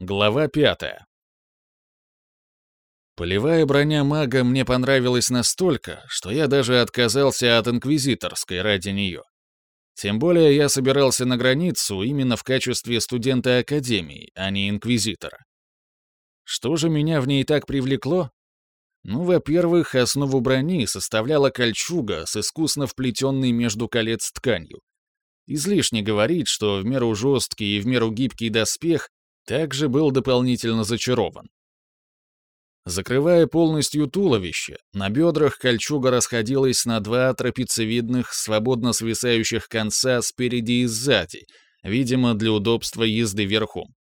Глава пятая. Полевая броня мага мне понравилась настолько, что я даже отказался от инквизиторской ради нее. Тем более я собирался на границу именно в качестве студента Академии, а не инквизитора. Что же меня в ней так привлекло? Ну, во-первых, основу брони составляла кольчуга с искусно вплетенной между колец тканью. Излишне говорить, что в меру жесткий и в меру гибкий доспех также был дополнительно зачарован. Закрывая полностью туловище, на бедрах кольчуга расходилась на два трапециевидных, свободно свисающих конца спереди и сзади, видимо, для удобства езды верхом.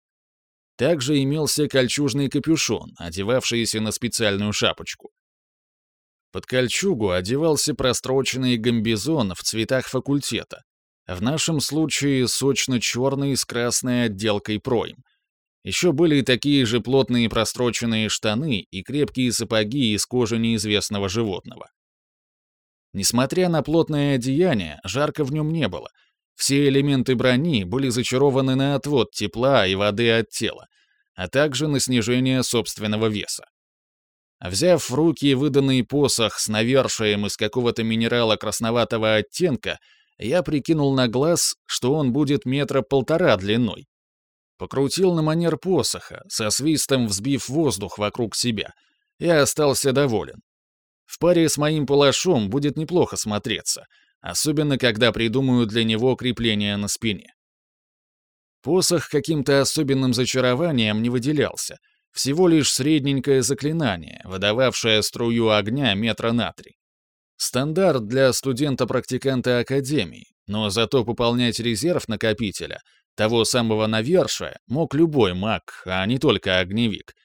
Также имелся кольчужный капюшон, одевавшийся на специальную шапочку. Под кольчугу одевался простроченный гамбизон в цветах факультета. В нашем случае сочно-черный с красной отделкой пройм. Еще были такие же плотные простроченные штаны и крепкие сапоги из кожи неизвестного животного. Несмотря на плотное одеяние, жарко в нем не было — все элементы брони были зачарованы на отвод тепла и воды от тела, а также на снижение собственного веса. Взяв в руки выданный посох с навершием из какого-то минерала красноватого оттенка, я прикинул на глаз, что он будет метра полтора длиной. Покрутил на манер посоха, со свистом взбив воздух вокруг себя, и остался доволен. В паре с моим палашом будет неплохо смотреться — особенно когда придумаю для него крепление на спине. Посох каким-то особенным зачарованием не выделялся, всего лишь средненькое заклинание, выдававшее струю огня метра на три. Стандарт для студента-практиканта Академии, но зато пополнять резерв накопителя, того самого навершия, мог любой маг, а не только огневик.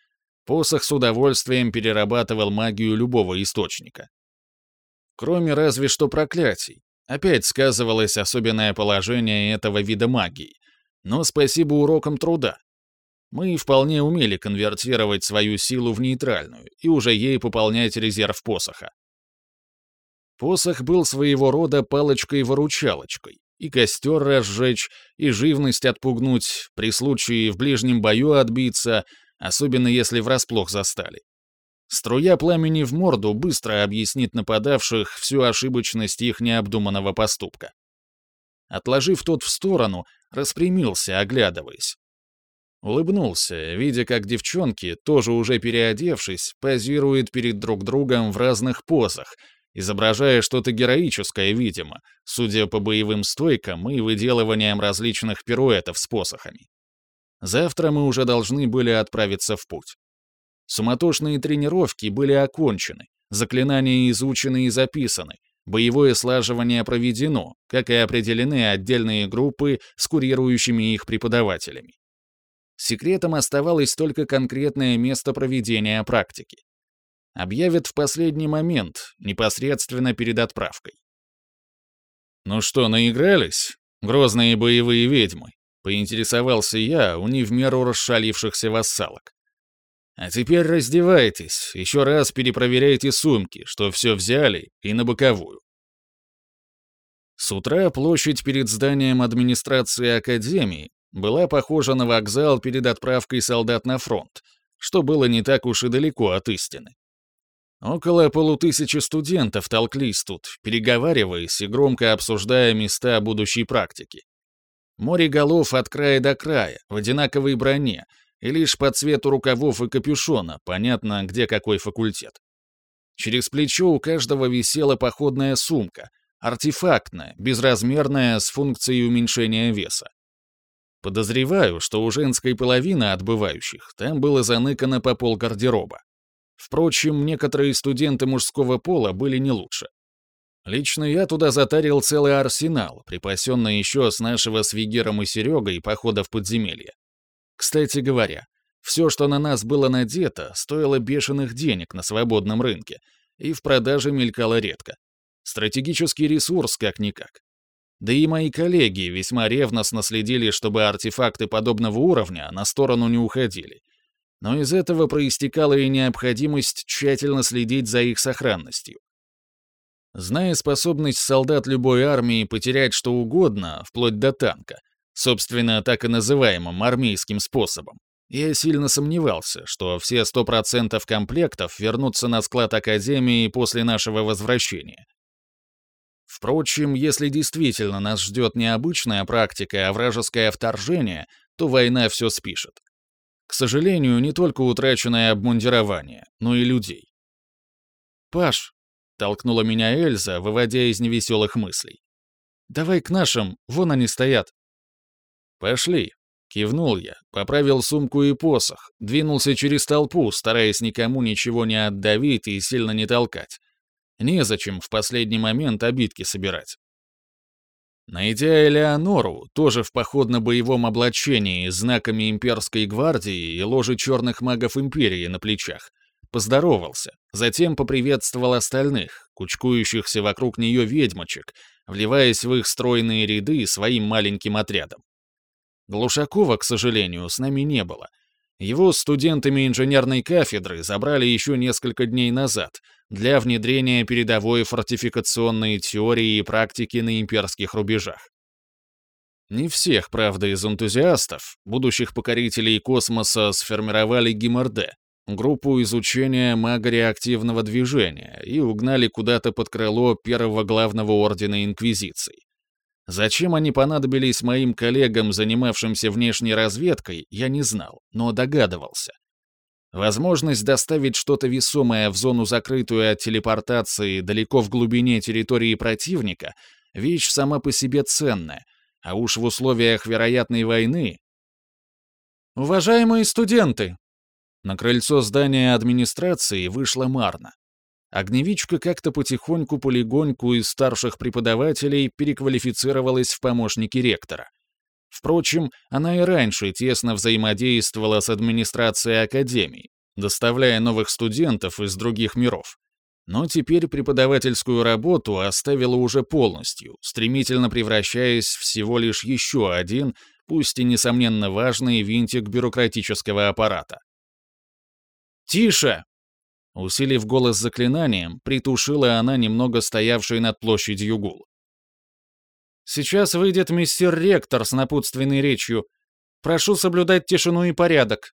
Посох с удовольствием перерабатывал магию любого источника. Кроме разве что проклятий, Опять сказывалось особенное положение этого вида магии. Но спасибо урокам труда. Мы вполне умели конвертировать свою силу в нейтральную и уже ей пополнять резерв посоха. Посох был своего рода палочкой-выручалочкой. И костер разжечь, и живность отпугнуть, при случае в ближнем бою отбиться, особенно если врасплох застали. Струя пламени в морду быстро объяснит нападавших всю ошибочность их необдуманного поступка. Отложив тот в сторону, распрямился, оглядываясь. Улыбнулся, видя, как девчонки, тоже уже переодевшись, позируют перед друг другом в разных позах, изображая что-то героическое, видимо, судя по боевым стойкам и выделываниям различных пируэтов с посохами. Завтра мы уже должны были отправиться в путь. Суматошные тренировки были окончены, заклинания изучены и записаны, боевое слаживание проведено, как и определены отдельные группы с курирующими их преподавателями. Секретом оставалось только конкретное место проведения практики. Объявят в последний момент, непосредственно перед отправкой. «Ну что, наигрались? Грозные боевые ведьмы?» — поинтересовался я у не в меру расшалившихся вассалок. А теперь раздевайтесь, еще раз перепроверяйте сумки, что все взяли, и на боковую. С утра площадь перед зданием администрации Академии была похожа на вокзал перед отправкой солдат на фронт, что было не так уж и далеко от истины. Около полутысячи студентов толклись тут, переговариваясь и громко обсуждая места будущей практики. Море голов от края до края, в одинаковой броне, и лишь по цвету рукавов и капюшона понятно, где какой факультет. Через плечо у каждого висела походная сумка, артефактная, безразмерная, с функцией уменьшения веса. Подозреваю, что у женской половины отбывающих там было заныкано по пол гардероба. Впрочем, некоторые студенты мужского пола были не лучше. Лично я туда затарил целый арсенал, припасенный еще с нашего с Вигером и Серегой похода в подземелье. Кстати говоря, все, что на нас было надето, стоило бешеных денег на свободном рынке, и в продаже мелькало редко. Стратегический ресурс как-никак. Да и мои коллеги весьма ревностно следили, чтобы артефакты подобного уровня на сторону не уходили. Но из этого проистекала и необходимость тщательно следить за их сохранностью. Зная способность солдат любой армии потерять что угодно, вплоть до танка, собственно, так и называемым армейским способом. Я сильно сомневался, что все 100% комплектов вернутся на склад Академии после нашего возвращения. Впрочем, если действительно нас ждет не обычная практика, а вражеское вторжение, то война все спишет. К сожалению, не только утраченное обмундирование, но и людей. «Паш», — толкнула меня Эльза, выводя из невеселых мыслей. «Давай к нашим, вон они стоят». «Пошли», — кивнул я, поправил сумку и посох, двинулся через толпу, стараясь никому ничего не отдавить и сильно не толкать. Незачем в последний момент обидки собирать. Найдя Элеонору, тоже в походно-боевом облачении, знаками имперской гвардии и ложи черных магов империи на плечах, поздоровался, затем поприветствовал остальных, кучкующихся вокруг нее ведьмочек, вливаясь в их стройные ряды своим маленьким отрядом. Глушакова, к сожалению, с нами не было. Его студентами инженерной кафедры забрали еще несколько дней назад для внедрения передовой фортификационной теории и практики на имперских рубежах. Не всех, правда, из энтузиастов, будущих покорителей космоса, сформировали ГИМРД, группу изучения магореактивного движения, и угнали куда-то под крыло первого главного ордена Инквизиции. Зачем они понадобились моим коллегам, занимавшимся внешней разведкой, я не знал, но догадывался. Возможность доставить что-то весомое в зону закрытую от телепортации далеко в глубине территории противника — вещь сама по себе ценная, а уж в условиях вероятной войны... «Уважаемые студенты!» На крыльцо здания администрации вышла Марна. Огневичка как-то потихоньку-полегоньку из старших преподавателей переквалифицировалась в помощники ректора. Впрочем, она и раньше тесно взаимодействовала с администрацией Академии, доставляя новых студентов из других миров. Но теперь преподавательскую работу оставила уже полностью, стремительно превращаясь всего лишь еще один, пусть и несомненно важный винтик бюрократического аппарата. «Тише!» Усилив голос заклинанием, притушила она немного стоявший над площадью гул. «Сейчас выйдет мистер ректор с напутственной речью. Прошу соблюдать тишину и порядок».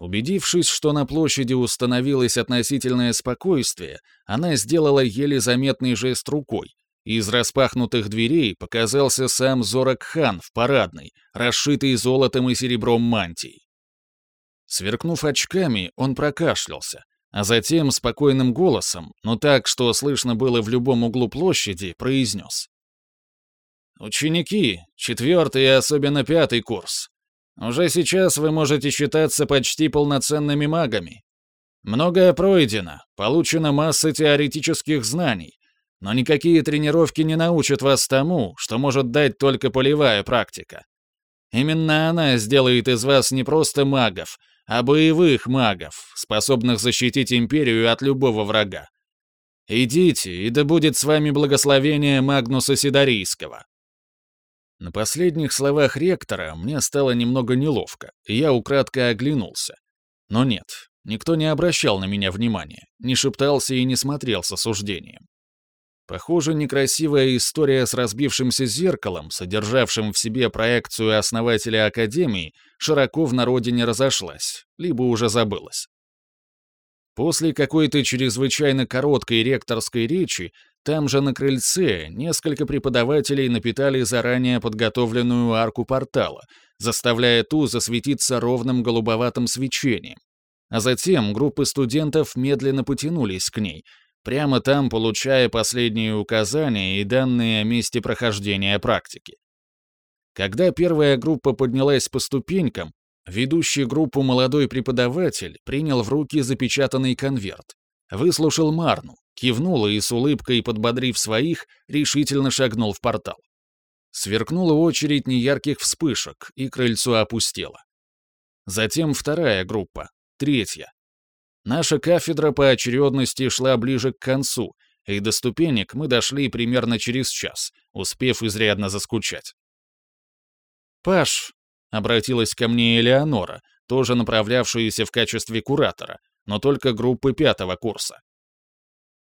Убедившись, что на площади установилось относительное спокойствие, она сделала еле заметный жест рукой, из распахнутых дверей показался сам Зорак-хан в парадной, расшитый золотом и серебром мантии. Сверкнув очками, он прокашлялся, а затем спокойным голосом, но так, что слышно было в любом углу площади, произнес. «Ученики, четвертый и особенно пятый курс. Уже сейчас вы можете считаться почти полноценными магами. Многое пройдено, получена масса теоретических знаний, но никакие тренировки не научат вас тому, что может дать только полевая практика. Именно она сделает из вас не просто магов, а боевых магов, способных защитить империю от любого врага. Идите, и да будет с вами благословение Магнуса Сидорийского». На последних словах ректора мне стало немного неловко, и я украдкой оглянулся. Но нет, никто не обращал на меня внимания, не шептался и не смотрел с осуждением. Похоже, некрасивая история с разбившимся зеркалом, содержавшим в себе проекцию основателя Академии, широко в народе не разошлась, либо уже забылась. После какой-то чрезвычайно короткой ректорской речи там же на крыльце несколько преподавателей напитали заранее подготовленную арку портала, заставляя ту засветиться ровным голубоватым свечением. А затем группы студентов медленно потянулись к ней, прямо там получая последние указания и данные о месте прохождения практики. Когда первая группа поднялась по ступенькам, ведущий группу молодой преподаватель принял в руки запечатанный конверт, выслушал Марну, кивнул и с улыбкой подбодрив своих, решительно шагнул в портал. Сверкнула очередь неярких вспышек, и крыльцо опустело. Затем вторая группа, третья, Наша кафедра по очередности шла ближе к концу, и до ступенек мы дошли примерно через час, успев изрядно заскучать. «Паш», — обратилась ко мне Элеонора, тоже направлявшаяся в качестве куратора, но только группы пятого курса.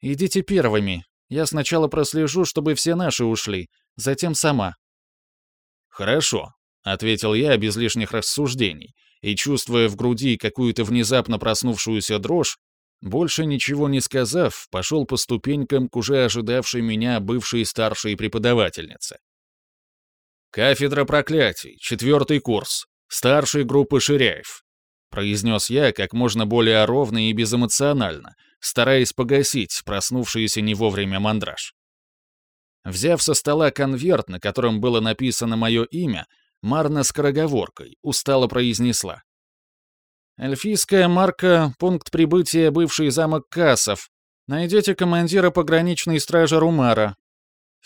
«Идите первыми. Я сначала прослежу, чтобы все наши ушли, затем сама». «Хорошо», — ответил я без лишних рассуждений, и, чувствуя в груди какую-то внезапно проснувшуюся дрожь, больше ничего не сказав, пошел по ступенькам к уже ожидавшей меня бывшей старшей преподавательнице. «Кафедра проклятий, четвертый курс, старшей группы Ширяев», произнес я как можно более ровно и безэмоционально, стараясь погасить проснувшийся не вовремя мандраж. Взяв со стола конверт, на котором было написано мое имя, Марна скороговоркой устало произнесла. «Эльфийская марка, пункт прибытия бывший замок Кассов. Найдете командира пограничной стражи Румара.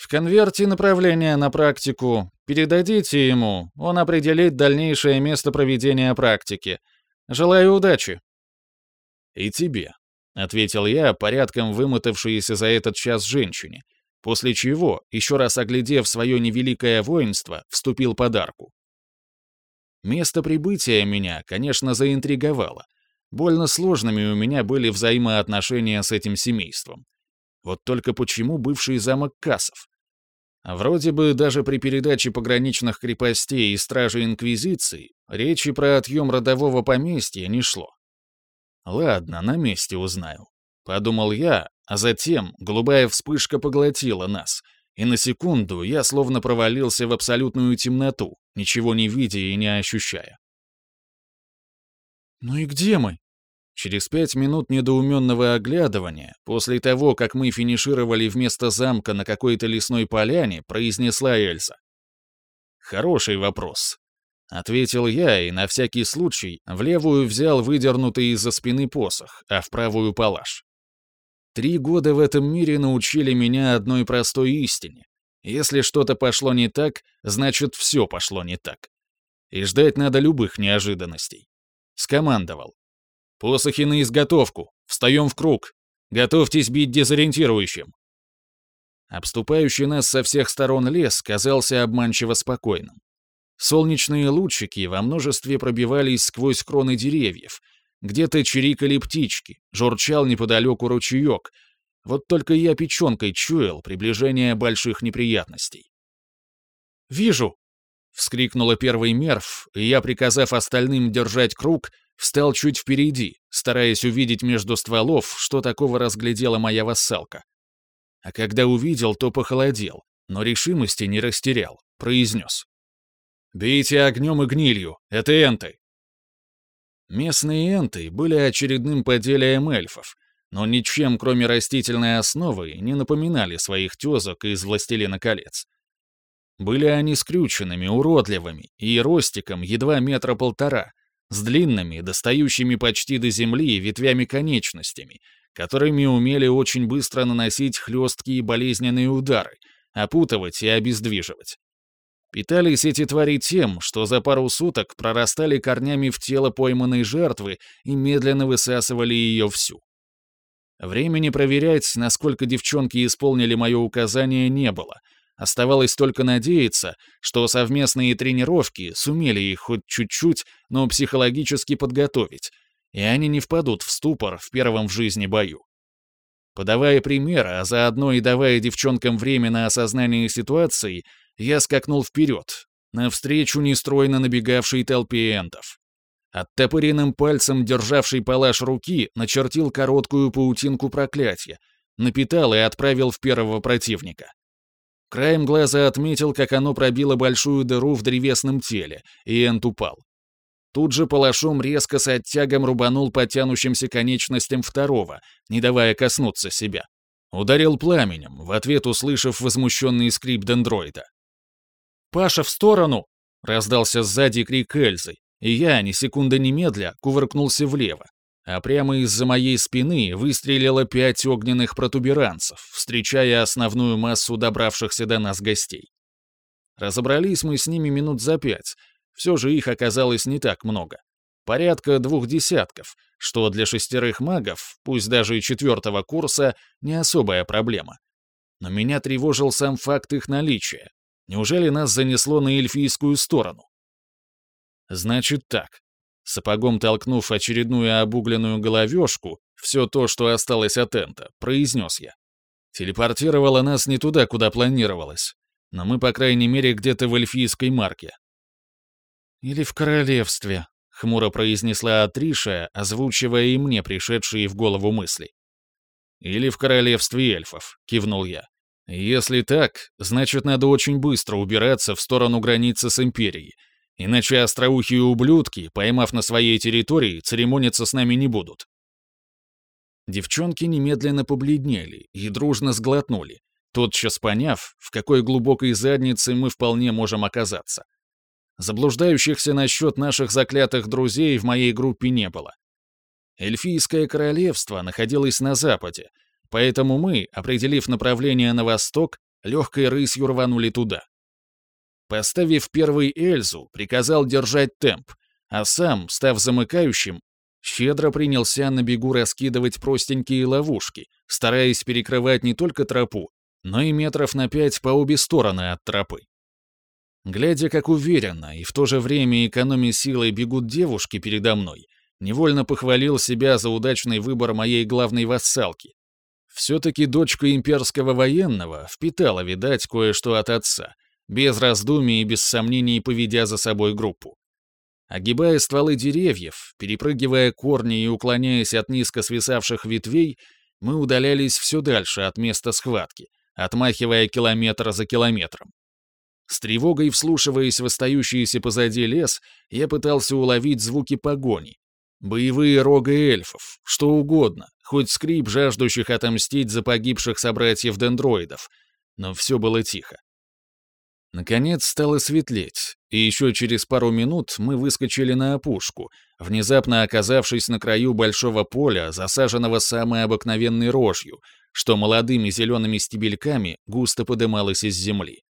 В конверте направление на практику. Передадите ему, он определит дальнейшее место проведения практики. Желаю удачи». «И тебе», — ответил я, порядком вымотавшийся за этот час женщине, после чего, еще раз оглядев свое невеликое воинство, вступил под арку. Место прибытия меня, конечно, заинтриговало. Больно сложными у меня были взаимоотношения с этим семейством. Вот только почему бывший замок Кассов? Вроде бы даже при передаче пограничных крепостей и стражи Инквизиции речи про отъем родового поместья не шло. Ладно, на месте узнаю. Подумал я, а затем голубая вспышка поглотила нас, и на секунду я словно провалился в абсолютную темноту, ничего не видя и не ощущая. «Ну и где мы?» Через пять минут недоуменного оглядывания, после того, как мы финишировали вместо замка на какой-то лесной поляне, произнесла Эльза. «Хороший вопрос», — ответил я и на всякий случай в левую взял выдернутый из-за спины посох, а в правую — палаш. Три года в этом мире научили меня одной простой истине. Если что-то пошло не так, значит, все пошло не так. И ждать надо любых неожиданностей. Скомандовал. «Посохи на изготовку. Встаем в круг. Готовьтесь бить дезориентирующим». Обступающий нас со всех сторон лес казался обманчиво спокойным. Солнечные лучики во множестве пробивались сквозь кроны деревьев, где-то чирикали птички, журчал неподалеку ручеек. Вот только я печенкой чуял приближение больших неприятностей. «Вижу!» — вскрикнула первый мерв, и я, приказав остальным держать круг, встал чуть впереди, стараясь увидеть между стволов, что такого разглядела моя вассалка. А когда увидел, то похолодел, но решимости не растерял, произнес. «Бейте огнем и гнилью, это энты!» Местные энты были очередным поделием эльфов, но ничем, кроме растительной основы, не напоминали своих тезок из «Властелина колец». Были они скрюченными, уродливыми и ростиком едва метра полтора, с длинными, достающими почти до земли ветвями-конечностями, которыми умели очень быстро наносить хлесткие болезненные удары, опутывать и обездвиживать. Питались эти твари тем, что за пару суток прорастали корнями в тело пойманной жертвы и медленно высасывали ее всю. Времени проверять, насколько девчонки исполнили мое указание, не было. Оставалось только надеяться, что совместные тренировки сумели их хоть чуть-чуть, но психологически подготовить, и они не впадут в ступор в первом в жизни бою. Подавая пример, а заодно и давая девчонкам время на осознание ситуации, я скакнул вперед, навстречу нестройно набегавшей толпе энтов. Оттопыренным пальцем, державший палаш руки, начертил короткую паутинку проклятия, напитал и отправил в первого противника. Краем глаза отметил, как оно пробило большую дыру в древесном теле, и Энт упал. Тут же палашом резко с оттягом рубанул по тянущимся конечностям второго, не давая коснуться себя. Ударил пламенем, в ответ услышав возмущенный скрип дендроида. «Паша, в сторону!» — раздался сзади крик Эльзы, и я, ни секунды немедля, кувыркнулся влево. А прямо из-за моей спины выстрелило пять огненных протуберанцев, встречая основную массу добравшихся до нас гостей. Разобрались мы с ними минут за пять, все же их оказалось не так много. Порядка двух десятков, что для шестерых магов, пусть даже и четвертого курса, не особая проблема. Но меня тревожил сам факт их наличия, Неужели нас занесло на эльфийскую сторону? Значит так. Сапогом толкнув очередную обугленную головешку, все то, что осталось от Энта, произнес я. Телепортировала нас не туда, куда планировалось. Но мы, по крайней мере, где-то в эльфийской марке. «Или в королевстве», — хмуро произнесла Атриша, озвучивая и мне пришедшие в голову мысли. «Или в королевстве эльфов», — кивнул я. «Если так, значит, надо очень быстро убираться в сторону границы с Империей, иначе остроухие ублюдки, поймав на своей территории, церемониться с нами не будут». Девчонки немедленно побледнели и дружно сглотнули, тотчас поняв, в какой глубокой заднице мы вполне можем оказаться. Заблуждающихся насчет наших заклятых друзей в моей группе не было. Эльфийское королевство находилось на западе, поэтому мы, определив направление на восток, легкой рысью рванули туда. Поставив первый Эльзу, приказал держать темп, а сам, став замыкающим, щедро принялся на бегу раскидывать простенькие ловушки, стараясь перекрывать не только тропу, но и метров на пять по обе стороны от тропы. Глядя, как уверенно и в то же время экономя силой бегут девушки передо мной, невольно похвалил себя за удачный выбор моей главной вассалки. Все-таки дочка имперского военного впитала, видать, кое-что от отца, без раздумий и без сомнений поведя за собой группу. Огибая стволы деревьев, перепрыгивая корни и уклоняясь от низко свисавших ветвей, мы удалялись все дальше от места схватки, отмахивая километр за километром. С тревогой вслушиваясь в остающийся позади лес, я пытался уловить звуки погони. Боевые рога эльфов, что угодно, хоть скрип жаждущих отомстить за погибших собратьев-дендроидов. Но все было тихо. Наконец стало светлеть, и еще через пару минут мы выскочили на опушку, внезапно оказавшись на краю большого поля, засаженного самой обыкновенной рожью, что молодыми зелеными стебельками густо подымалось из земли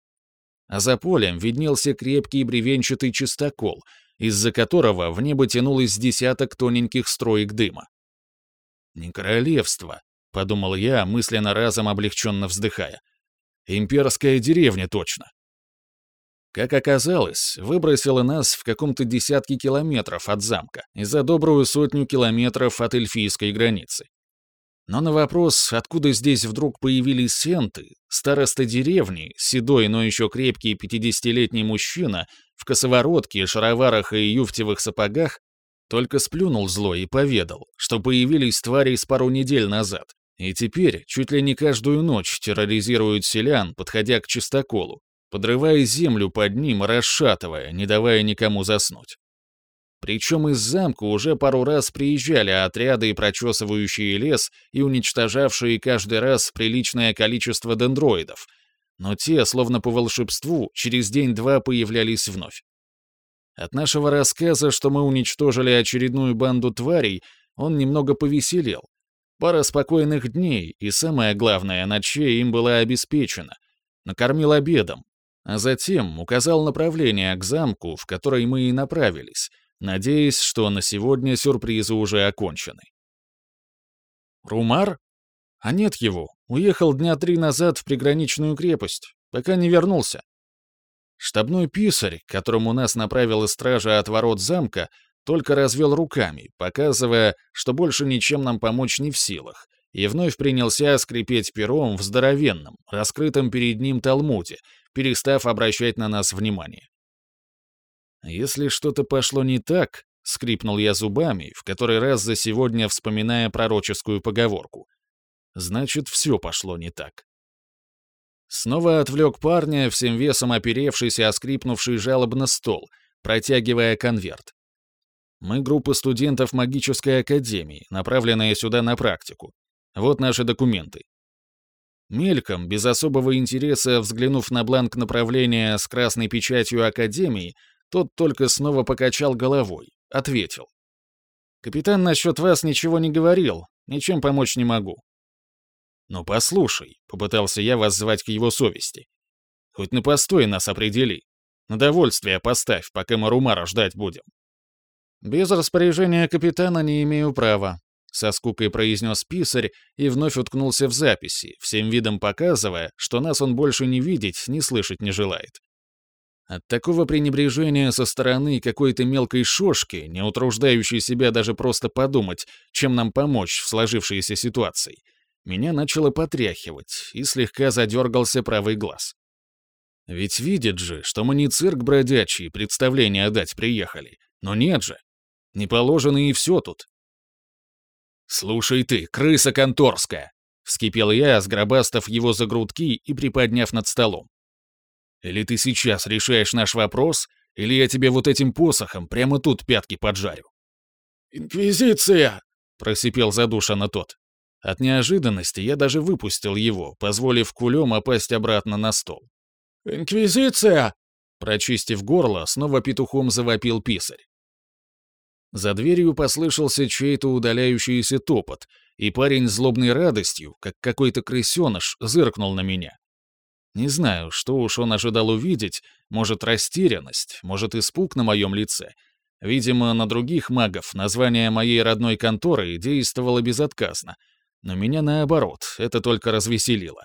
а за полем виднелся крепкий бревенчатый чистокол, из-за которого в небо тянулось десяток тоненьких строек дыма. «Не королевство», — подумал я, мысленно разом облегченно вздыхая. «Имперская деревня точно». Как оказалось, выбросило нас в каком-то десятке километров от замка и за добрую сотню километров от эльфийской границы. Но на вопрос, откуда здесь вдруг появились сенты, староста деревни, седой, но еще крепкий пятидесятилетний мужчина, в косоворотке, шароварах и юфтевых сапогах, только сплюнул зло и поведал, что появились твари с пару недель назад, и теперь чуть ли не каждую ночь терроризируют селян, подходя к чистоколу, подрывая землю под ним расшатывая, не давая никому заснуть. Причем из замка уже пару раз приезжали отряды, прочесывающие лес и уничтожавшие каждый раз приличное количество дендроидов, но те, словно по волшебству, через день-два появлялись вновь. От нашего рассказа, что мы уничтожили очередную банду тварей, он немного повеселел. Пара спокойных дней, и самое главное, ночей им была обеспечена. Накормил обедом, а затем указал направление к замку, в который мы и направились — надеясь, что на сегодня сюрпризы уже окончены. Румар? А нет его, уехал дня три назад в приграничную крепость, пока не вернулся. Штабной писарь, которому нас направила стража от ворот замка, только развел руками, показывая, что больше ничем нам помочь не в силах, и вновь принялся скрипеть пером в здоровенном, раскрытом перед ним талмуде, перестав обращать на нас внимание. Если что-то пошло не так, скрипнул я зубами, в который раз за сегодня вспоминая пророческую поговорку. Значит, все пошло не так. Снова отвлек парня, всем весом оперевшийся о скрипнувший жалобно стол, протягивая конверт. Мы группа студентов магической академии, направленная сюда на практику. Вот наши документы. Мельком, без особого интереса, взглянув на бланк направления с красной печатью Академии, тот только снова покачал головой, ответил. «Капитан насчет вас ничего не говорил, ничем помочь не могу». «Ну послушай», — попытался я воззвать к его совести. «Хоть на постой нас определи. На довольствие поставь, пока мы Румара ждать будем». «Без распоряжения капитана не имею права», — со скукой произнес писарь и вновь уткнулся в записи, всем видом показывая, что нас он больше не видеть, не слышать не желает. От такого пренебрежения со стороны какой-то мелкой шошки, не утруждающей себя даже просто подумать, чем нам помочь в сложившейся ситуации, меня начало потряхивать, и слегка задергался правый глаз. Ведь видит же, что мы не цирк бродячий, представление отдать приехали. Но нет же. Не положено и все тут. «Слушай ты, крыса конторская!» — вскипел я, сгробастав его за грудки и приподняв над столом. «Или ты сейчас решаешь наш вопрос, или я тебе вот этим посохом прямо тут пятки поджарю». «Инквизиция!» — просипел задушенно тот. От неожиданности я даже выпустил его, позволив кулем опасть обратно на стол. «Инквизиция!» Прочистив горло, снова петухом завопил писарь. За дверью послышался чей-то удаляющийся топот, и парень злобной радостью, как какой-то крысеныш, зыркнул на меня. Не знаю, что уж он ожидал увидеть, может, растерянность, может, испуг на моем лице. Видимо, на других магов название моей родной конторы действовало безотказно, но меня наоборот, это только развеселило.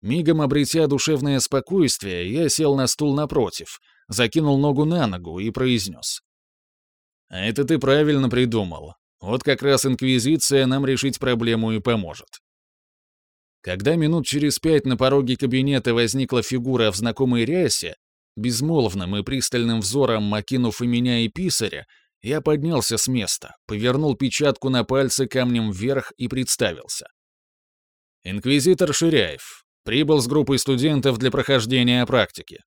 Мигом обретя душевное спокойствие, я сел на стул напротив, закинул ногу на ногу и произнес. «А это ты правильно придумал. Вот как раз Инквизиция нам решить проблему и поможет». Когда минут через пять на пороге кабинета возникла фигура в знакомой рясе, безмолвным и пристальным взором окинув и меня, и писаря, я поднялся с места, повернул печатку на пальце камнем вверх и представился. «Инквизитор Ширяев. Прибыл с группой студентов для прохождения практики.